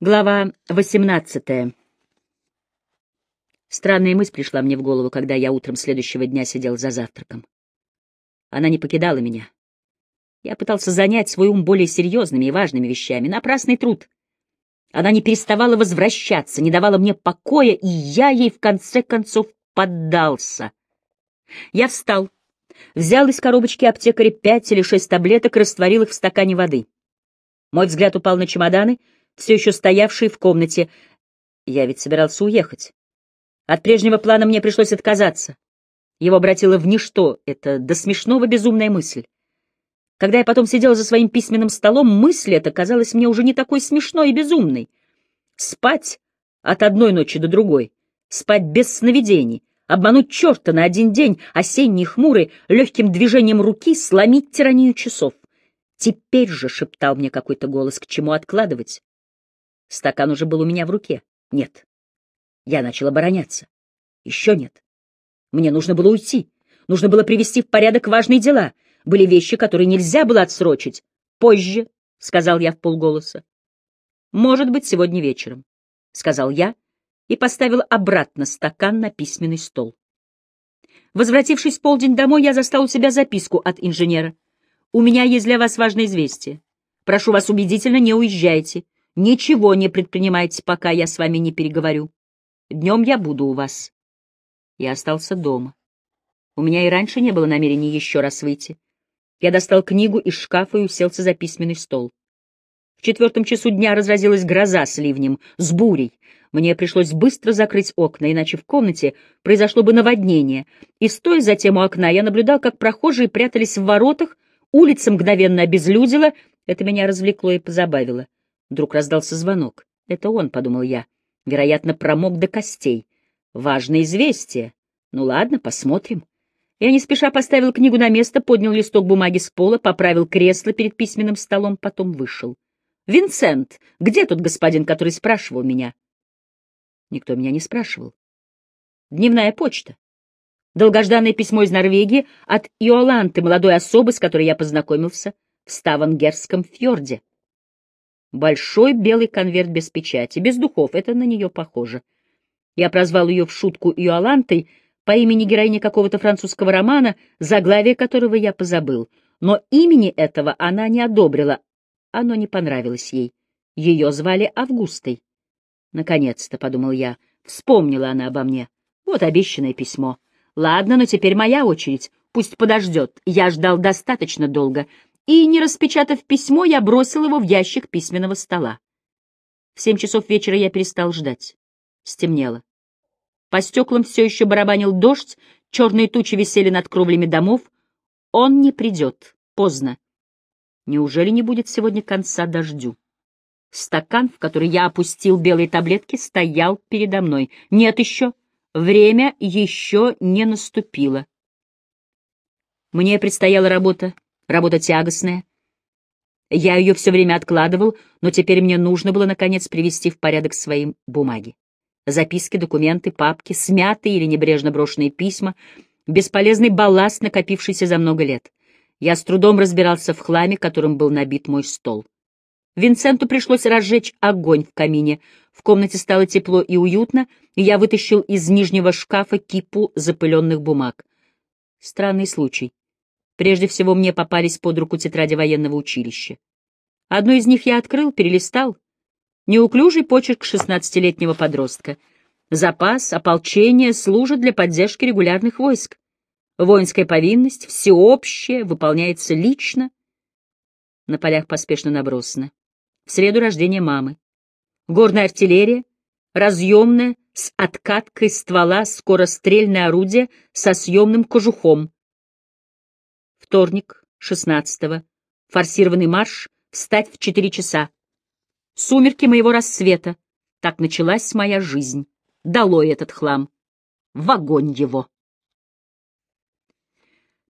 Глава 18. Странная мысль пришла мне в голову, когда я утром следующего дня сидел за завтраком. Она не покидала меня. Я пытался занять свой ум более серьезными и важными вещами. Напрасный труд. Она не переставала возвращаться, не давала мне покоя, и я ей в конце концов поддался. Я встал, взял из коробочки аптекаря пять или шесть таблеток и растворил их в стакане воды. Мой взгляд упал на чемоданы — все еще стоявший в комнате. Я ведь собирался уехать. От прежнего плана мне пришлось отказаться. Его обратило в ничто, это до смешного безумная мысль. Когда я потом сидел за своим письменным столом, мысль эта казалась мне уже не такой смешной и безумной. Спать от одной ночи до другой, спать без сновидений, обмануть черта на один день, осенний хмурый, легким движением руки сломить тиранию часов. Теперь же, — шептал мне какой-то голос, — к чему откладывать? Стакан уже был у меня в руке. Нет. Я начал обороняться. Еще нет. Мне нужно было уйти. Нужно было привести в порядок важные дела. Были вещи, которые нельзя было отсрочить. Позже, — сказал я в полголоса. Может быть, сегодня вечером, — сказал я и поставил обратно стакан на письменный стол. Возвратившись в полдень домой, я застал у себя записку от инженера. «У меня есть для вас важное известие. Прошу вас убедительно, не уезжайте. Ничего не предпринимайте, пока я с вами не переговорю. Днем я буду у вас. Я остался дома. У меня и раньше не было намерения еще раз выйти. Я достал книгу из шкафа и уселся за письменный стол. В четвертом часу дня разразилась гроза с ливнем, с бурей. Мне пришлось быстро закрыть окна, иначе в комнате произошло бы наводнение. И, стоя затем у окна, я наблюдал, как прохожие прятались в воротах, улица мгновенно обезлюдила, это меня развлекло и позабавило. Вдруг раздался звонок. Это он, — подумал я. Вероятно, промок до костей. Важное известие. Ну ладно, посмотрим. Я не спеша поставил книгу на место, поднял листок бумаги с пола, поправил кресло перед письменным столом, потом вышел. «Винсент, где тот господин, который спрашивал меня?» Никто меня не спрашивал. Дневная почта. Долгожданное письмо из Норвегии от Иоланты, молодой особы, с которой я познакомился в Ставангерском фьорде. Большой белый конверт без печати, без духов, это на нее похоже. Я прозвал ее в шутку Иолантой по имени героини какого-то французского романа, заглавие которого я позабыл. Но имени этого она не одобрила, оно не понравилось ей. Ее звали Августой. Наконец-то, — подумал я, — вспомнила она обо мне. Вот обещанное письмо. Ладно, но теперь моя очередь. Пусть подождет. Я ждал достаточно долго и, не распечатав письмо, я бросил его в ящик письменного стола. В семь часов вечера я перестал ждать. Стемнело. По стеклам все еще барабанил дождь, черные тучи висели над кровлями домов. Он не придет. Поздно. Неужели не будет сегодня конца дождю? Стакан, в который я опустил белые таблетки, стоял передо мной. Нет еще. Время еще не наступило. Мне предстояла работа Работа тягостная. Я ее все время откладывал, но теперь мне нужно было, наконец, привести в порядок свои бумаги. Записки, документы, папки, смятые или небрежно брошенные письма, бесполезный балласт, накопившийся за много лет. Я с трудом разбирался в хламе, которым был набит мой стол. Винсенту пришлось разжечь огонь в камине. В комнате стало тепло и уютно, и я вытащил из нижнего шкафа кипу запыленных бумаг. Странный случай. Прежде всего мне попались под руку тетради военного училища. Одну из них я открыл, перелистал. Неуклюжий почерк шестнадцатилетнего подростка. Запас, ополчение служат для поддержки регулярных войск. Воинская повинность, всеобщая, выполняется лично. На полях поспешно набросано. В среду рождения мамы. Горная артиллерия, разъемная, с откаткой ствола скорострельное орудие со съемным кожухом, Вторник, 16-го. Форсированный марш. Встать в четыре часа. Сумерки моего рассвета. Так началась моя жизнь. Долой этот хлам. В огонь его.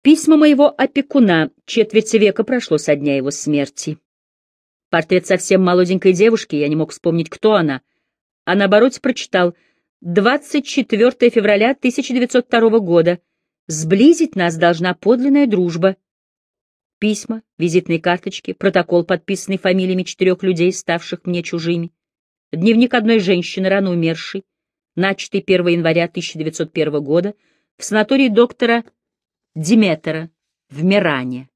Письма моего опекуна. Четверть века прошло со дня его смерти. Портрет совсем молоденькой девушки, я не мог вспомнить, кто она. А на обороте прочитал 24 февраля 1902 года. Сблизить нас должна подлинная дружба. Письма, визитные карточки, протокол, подписанный фамилиями четырех людей, ставших мне чужими. Дневник одной женщины, рано умершей, начатый 1 января 1901 года в санатории доктора Диметера в Миране.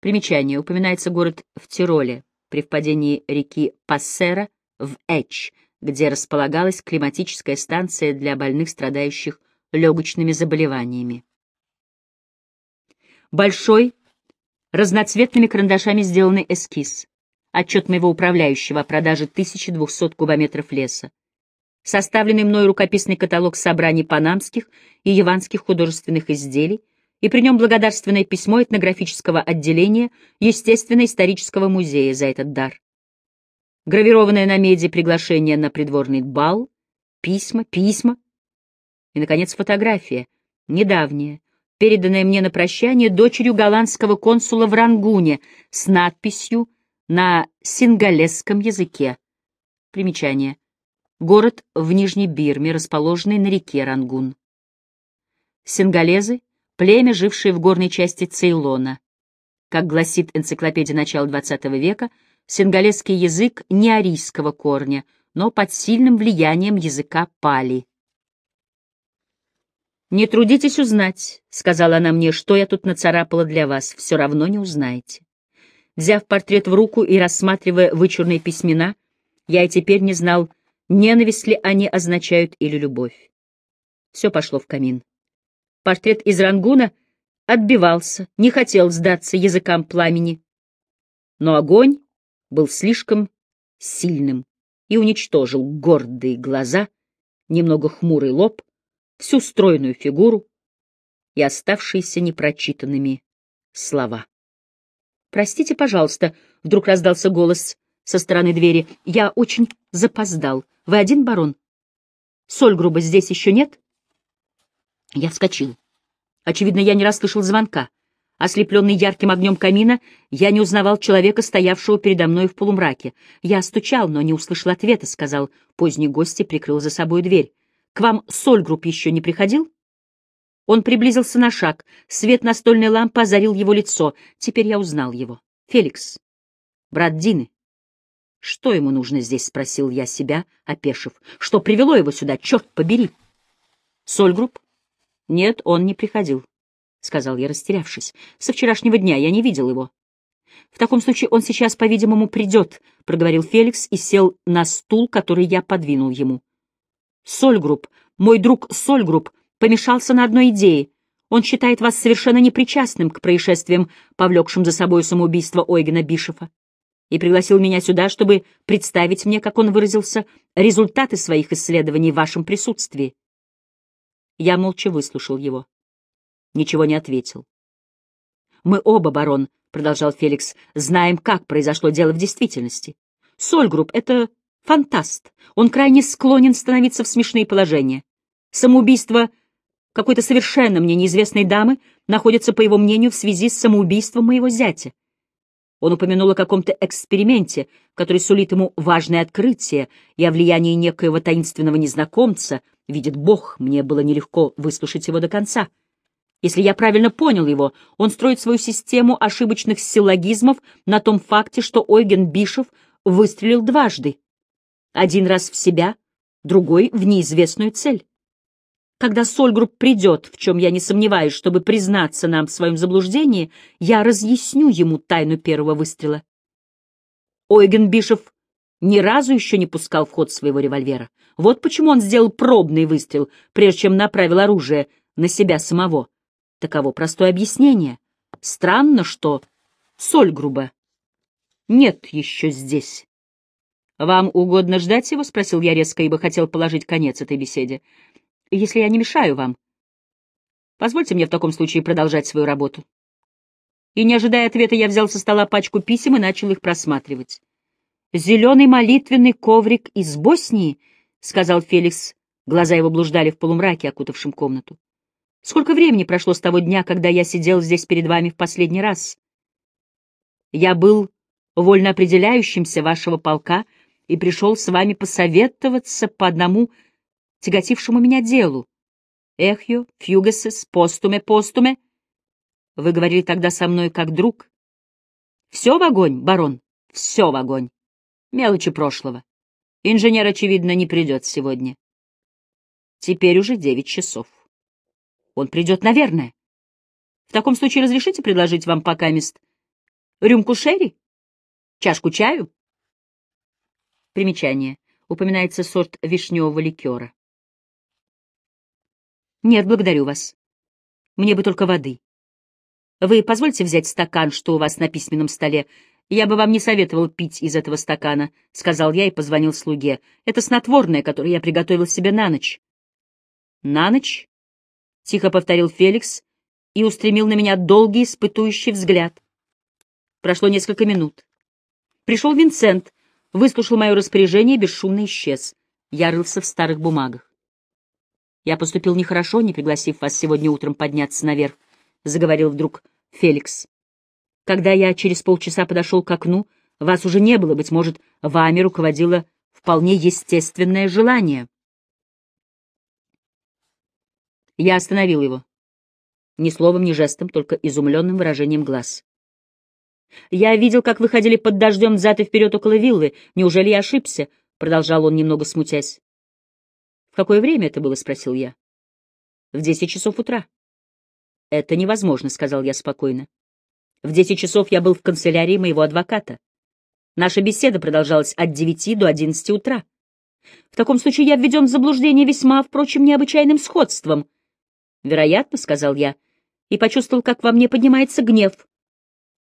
Примечание. Упоминается город в Тироле при впадении реки Пассера в Эч, где располагалась климатическая станция для больных, страдающих легочными заболеваниями. Большой, разноцветными карандашами сделанный эскиз. Отчет моего управляющего о продаже 1200 кубометров леса. Составленный мной рукописный каталог собраний панамских и яванских художественных изделий, и при нем благодарственное письмо этнографического отделения Естественно-исторического музея за этот дар. Гравированное на меди приглашение на придворный бал, письма, письма и, наконец, фотография, недавняя, переданная мне на прощание дочерью голландского консула в Рангуне с надписью на сингалесском языке. Примечание. Город в Нижней Бирме, расположенный на реке Рангун. Сингалезы — племя, жившее в горной части Цейлона. Как гласит энциклопедия начала XX века, сингалесский язык не арийского корня, но под сильным влиянием языка пали. «Не трудитесь узнать», — сказала она мне, — «что я тут нацарапала для вас, все равно не узнаете». Взяв портрет в руку и рассматривая вычурные письмена, я и теперь не знал, ненависть ли они означают или любовь. Все пошло в камин. Портрет из Рангуна отбивался, не хотел сдаться языкам пламени. Но огонь был слишком сильным и уничтожил гордые глаза, немного хмурый лоб, всю стройную фигуру и оставшиеся непрочитанными слова. «Простите, пожалуйста», — вдруг раздался голос со стороны двери. «Я очень запоздал. Вы один, барон? Соль грубо здесь еще нет?» Я вскочил. Очевидно, я не расслышал звонка. Ослепленный ярким огнем камина, я не узнавал человека, стоявшего передо мной в полумраке. Я стучал, но не услышал ответа, — сказал поздний гость и прикрыл за собой дверь. К вам Сольгрупп еще не приходил? Он приблизился на шаг. Свет настольной лампы озарил его лицо. Теперь я узнал его. Феликс. Брат Дины. Что ему нужно здесь, спросил я себя, опешив. Что привело его сюда, черт побери? Сольгрупп? Нет, он не приходил, сказал я, растерявшись. Со вчерашнего дня я не видел его. В таком случае он сейчас, по-видимому, придет, проговорил Феликс и сел на стул, который я подвинул ему. Сольгрупп, мой друг Сольгрупп, помешался на одной идее. Он считает вас совершенно непричастным к происшествиям, повлекшим за собой самоубийство Ойгена Бишефа, и пригласил меня сюда, чтобы представить мне, как он выразился, результаты своих исследований в вашем присутствии. Я молча выслушал его. Ничего не ответил. «Мы оба, барон», — продолжал Феликс, — «знаем, как произошло дело в действительности. Сольгрупп — это Фантаст. Он крайне склонен становиться в смешные положения. Самоубийство какой-то совершенно мне неизвестной дамы находится, по его мнению, в связи с самоубийством моего зятя. Он упомянул о каком-то эксперименте, который сулит ему важное открытие, и о влиянии некоего таинственного незнакомца. Видит Бог, мне было нелегко выслушать его до конца. Если я правильно понял его, он строит свою систему ошибочных силлогизмов на том факте, что Ойген Бишев выстрелил дважды. Один раз в себя, другой — в неизвестную цель. Когда Сольгрупп придет, в чем я не сомневаюсь, чтобы признаться нам в своем заблуждении, я разъясню ему тайну первого выстрела. Ойген Бишев ни разу еще не пускал в ход своего револьвера. Вот почему он сделал пробный выстрел, прежде чем направил оружие на себя самого. Таково простое объяснение. Странно, что Сольгруба нет еще здесь. «Вам угодно ждать его?» — спросил я резко, ибо хотел положить конец этой беседе. «Если я не мешаю вам, позвольте мне в таком случае продолжать свою работу». И, не ожидая ответа, я взял со стола пачку писем и начал их просматривать. «Зеленый молитвенный коврик из Боснии», — сказал Феликс. Глаза его блуждали в полумраке, окутавшем комнату. «Сколько времени прошло с того дня, когда я сидел здесь перед вами в последний раз?» «Я был вольно определяющимся вашего полка», — и пришел с вами посоветоваться по одному тяготившему меня делу. Эхью, фьюгасес, постуме, постуме. Вы говорили тогда со мной как друг. Все в огонь, барон, все в огонь. Мелочи прошлого. Инженер, очевидно, не придет сегодня. Теперь уже девять часов. Он придет, наверное. В таком случае разрешите предложить вам пока мест рюмку шерри? Чашку чаю? Примечание. Упоминается сорт вишневого ликера. Нет, благодарю вас. Мне бы только воды. Вы позвольте взять стакан, что у вас на письменном столе. Я бы вам не советовал пить из этого стакана, — сказал я и позвонил слуге. Это снотворное, которое я приготовил себе на ночь. На ночь? — тихо повторил Феликс и устремил на меня долгий испытующий взгляд. Прошло несколько минут. Пришел Винсент, выслушал мое распоряжение и бесшумно исчез. Я рылся в старых бумагах. «Я поступил нехорошо, не пригласив вас сегодня утром подняться наверх», — заговорил вдруг Феликс. «Когда я через полчаса подошел к окну, вас уже не было, быть может, вами руководило вполне естественное желание». Я остановил его. Ни словом, ни жестом, только изумленным выражением глаз. «Я видел, как вы ходили под дождем взад и вперед около виллы. Неужели я ошибся?» — продолжал он, немного смутясь. «В какое время это было?» — спросил я. «В десять часов утра». «Это невозможно», — сказал я спокойно. «В десять часов я был в канцелярии моего адвоката. Наша беседа продолжалась от девяти до одиннадцати утра. В таком случае я введен в заблуждение весьма, впрочем, необычайным сходством». «Вероятно», — сказал я, и почувствовал, как во мне поднимается гнев.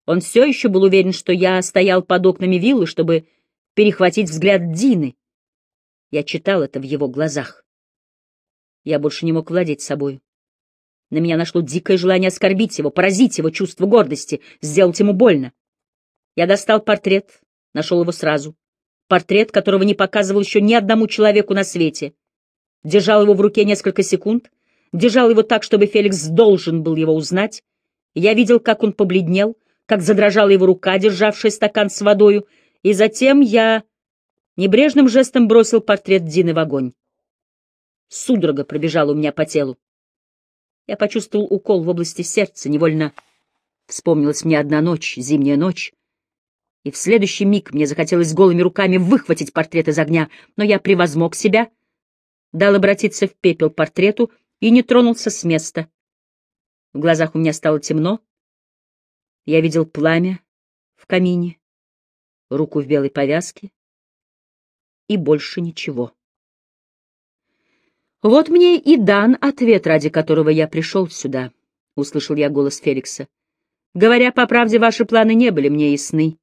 Он все еще был уверен, что я стоял под окнами виллы, чтобы перехватить взгляд Дины. Я читал это в его глазах. Я больше не мог владеть собой. На меня нашло дикое желание оскорбить его, поразить его чувство гордости, сделать ему больно. Я достал портрет, нашел его сразу. Портрет, которого не показывал еще ни одному человеку на свете. Держал его в руке несколько секунд, держал его так, чтобы Феликс должен был его узнать. Я видел, как он побледнел, как задрожала его рука, державшая стакан с водою, и затем я небрежным жестом бросил портрет Дины в огонь. Судорога пробежала у меня по телу. Я почувствовал укол в области сердца, невольно вспомнилась мне одна ночь, зимняя ночь, и в следующий миг мне захотелось голыми руками выхватить портрет из огня, но я превозмог себя, дал обратиться в пепел портрету и не тронулся с места. В глазах у меня стало темно, я видел пламя в камине, руку в белой повязке и больше ничего. «Вот мне и дан ответ, ради которого я пришел сюда», — услышал я голос Феликса. «Говоря по правде, ваши планы не были мне ясны.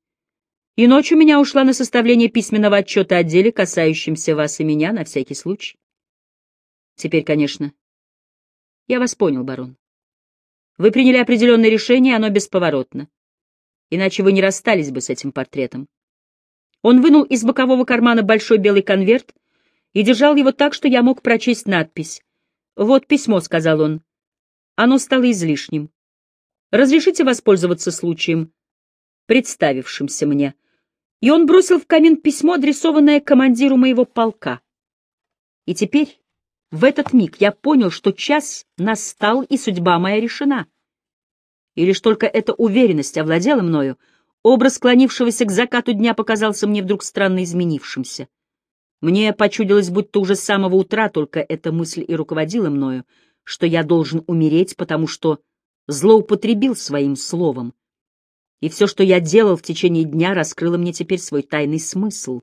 И ночь у меня ушла на составление письменного отчета о деле, касающемся вас и меня, на всякий случай. Теперь, конечно, я вас понял, барон. Вы приняли определенное решение, оно бесповоротно. Иначе вы не расстались бы с этим портретом. Он вынул из бокового кармана большой белый конверт и держал его так, что я мог прочесть надпись. «Вот письмо», — сказал он. Оно стало излишним. «Разрешите воспользоваться случаем, представившимся мне». И он бросил в камин письмо, адресованное командиру моего полка. И теперь в этот миг я понял, что час настал, и судьба моя решена. И лишь только эта уверенность овладела мною, образ склонившегося к закату дня показался мне вдруг странно изменившимся. Мне почудилось, будто уже с самого утра только эта мысль и руководила мною, что я должен умереть, потому что злоупотребил своим словом. И все, что я делал в течение дня, раскрыло мне теперь свой тайный смысл,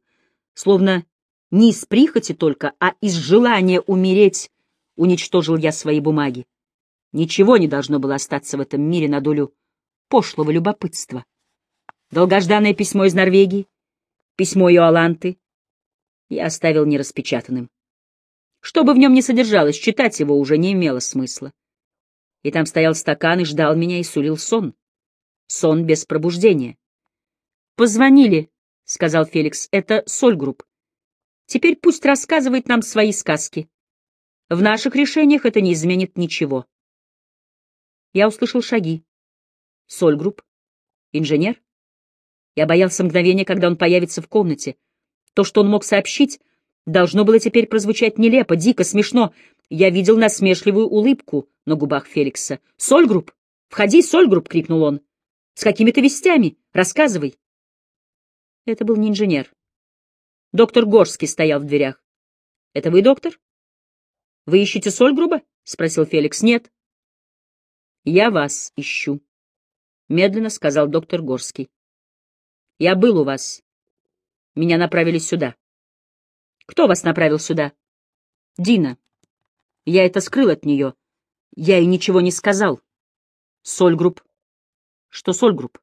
словно не из прихоти только, а из желания умереть уничтожил я свои бумаги. Ничего не должно было остаться в этом мире на долю пошлого любопытства. Долгожданное письмо из Норвегии, письмо Иоланты я оставил нераспечатанным. Что бы в нем ни содержалось, читать его уже не имело смысла. И там стоял стакан и ждал меня и сулил сон. Сон без пробуждения. «Позвонили», — сказал Феликс, — «это Сольгрупп. Теперь пусть рассказывает нам свои сказки. В наших решениях это не изменит ничего. Я услышал шаги. Сольгрупп? Инженер? Я боялся мгновения, когда он появится в комнате. То, что он мог сообщить, должно было теперь прозвучать нелепо, дико, смешно. Я видел насмешливую улыбку на губах Феликса. «Сольгрупп! Входи, Сольгрупп!» — крикнул он. «С какими-то вестями? Рассказывай!» Это был не инженер. Доктор Горский стоял в дверях. — Это вы, доктор? — Вы ищете соль грубо? — спросил Феликс. — Нет. — Я вас ищу, — медленно сказал доктор Горский. — Я был у вас. Меня направили сюда. — Кто вас направил сюда? — Дина. Я это скрыл от нее. Я ей ничего не сказал. — Сольгрупп. — Что Сольгрупп?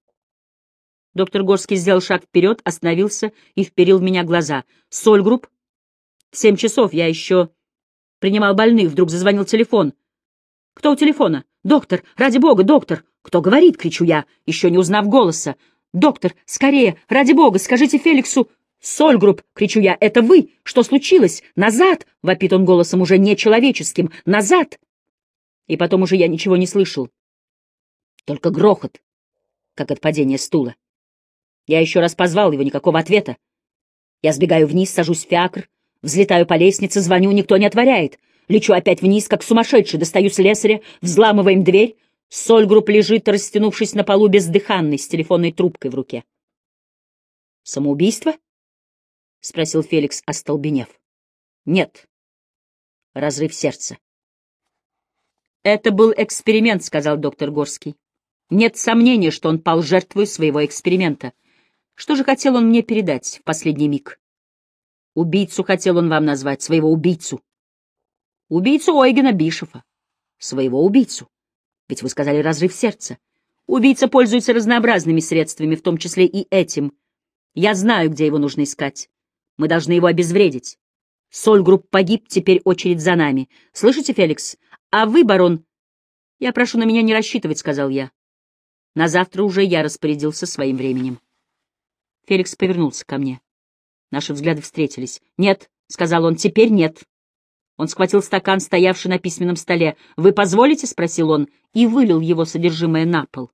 Доктор Горский сделал шаг вперед, остановился и вперил в меня глаза. «Сольгрупп?» «В семь часов я еще принимал больных, вдруг зазвонил телефон. Кто у телефона? Доктор, ради бога, доктор! Кто говорит?» — кричу я, еще не узнав голоса. «Доктор, скорее, ради бога, скажите Феликсу...» «Сольгрупп!» — кричу я. «Это вы! Что случилось? Назад!» — вопит он голосом уже нечеловеческим. «Назад!» И потом уже я ничего не слышал. Только грохот, как от падения стула. Я еще раз позвал его, никакого ответа. Я сбегаю вниз, сажусь в фиакр, взлетаю по лестнице, звоню, никто не отворяет. Лечу опять вниз, как сумасшедший, достаю слесаря, взламываем дверь. Сольгрупп лежит, растянувшись на полу бездыханный, с телефонной трубкой в руке. «Самоубийство?» — спросил Феликс, остолбенев. «Нет. Разрыв сердца». «Это был эксперимент», — сказал доктор Горский. «Нет сомнения, что он пал жертвой своего эксперимента». Что же хотел он мне передать в последний миг? Убийцу хотел он вам назвать, своего убийцу. Убийцу Ойгена Бишефа. Своего убийцу. Ведь вы сказали разрыв сердца. Убийца пользуется разнообразными средствами, в том числе и этим. Я знаю, где его нужно искать. Мы должны его обезвредить. Сольгрупп погиб, теперь очередь за нами. Слышите, Феликс? А вы, барон... Я прошу на меня не рассчитывать, — сказал я. На завтра уже я распорядился своим временем. Феликс повернулся ко мне. Наши взгляды встретились. «Нет», — сказал он, — «теперь нет». Он схватил стакан, стоявший на письменном столе. «Вы позволите?» — спросил он, и вылил его содержимое на пол.